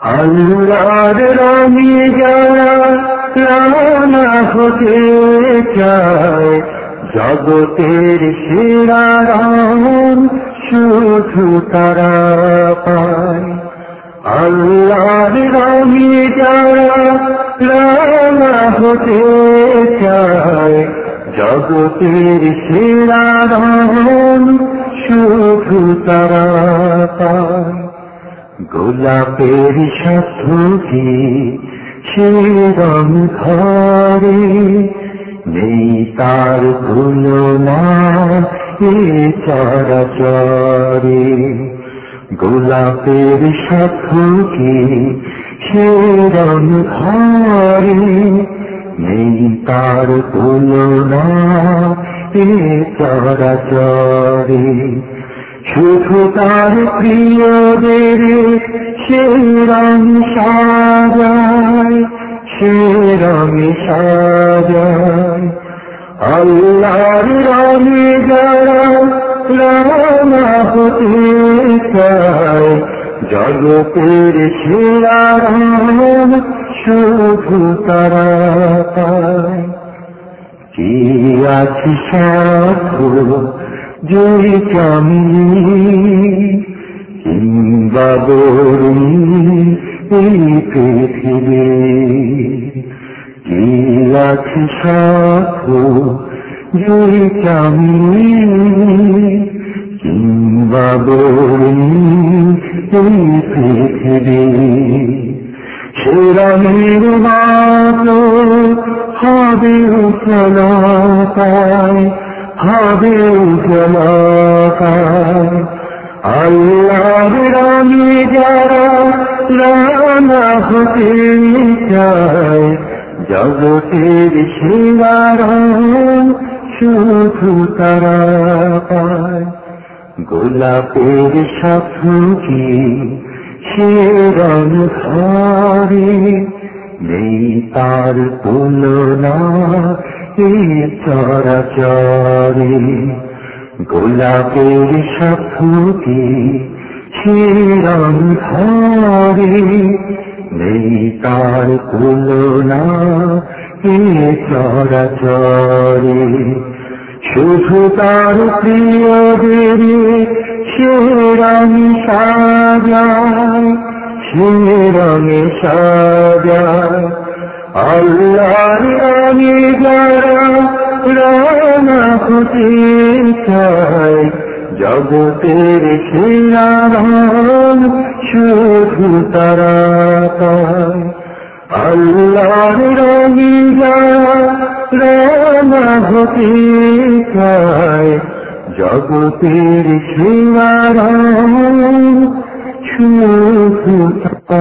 আল্লাহর রঙে যারা রানা হতে চায় জগতের সেরা রং শুধু তারা পায় আল্লাহর রঙে যারা রানা হতে চায় জগতের সেরা রং শুধু তারা গোলাপের সাথী শিরম ঘরে নেই তার তুলনা এ চরাচরে। গোলাপের সাথী শিরম ঘরে নেই তার তুলনা এ চরাচরে। শুধু তার প্রিয়দের রং সাজায় রং সাজায়। আল্লাহর রঙে যারা হতে চায় জগতের সেরা শুধু তারা পায়। কি আছে সাধু জয় চামি কিংবা বরুণ এই পৃথিবী কি আছে সাধু জয় চামি কিংবা বরুণ এই পৃথিবী শিরামের মাতো হবে ফলাপায় হবে ফলাপায় আল্লাহর রামে যারা রানা হতে চায় জগতের শিরারণ শুধু তারা পায়, গোলাপের সাথী শিরণ ধরে? নেই তার তুলনা, এ চরাচরে গোলাপের শিরণ ধরে নেই তার তুলনা, এ চরাচরে শুধু তার প্রিয়দের শিরণি সাজায় শিরণি সাজায় আল্লাহর আমি যারা রানা হতে চায় জগতের শিরারণ শুধু তারা পায়। আল্লাহর রঙি যারা রানা হতে চায় জগতের শিরারণ शा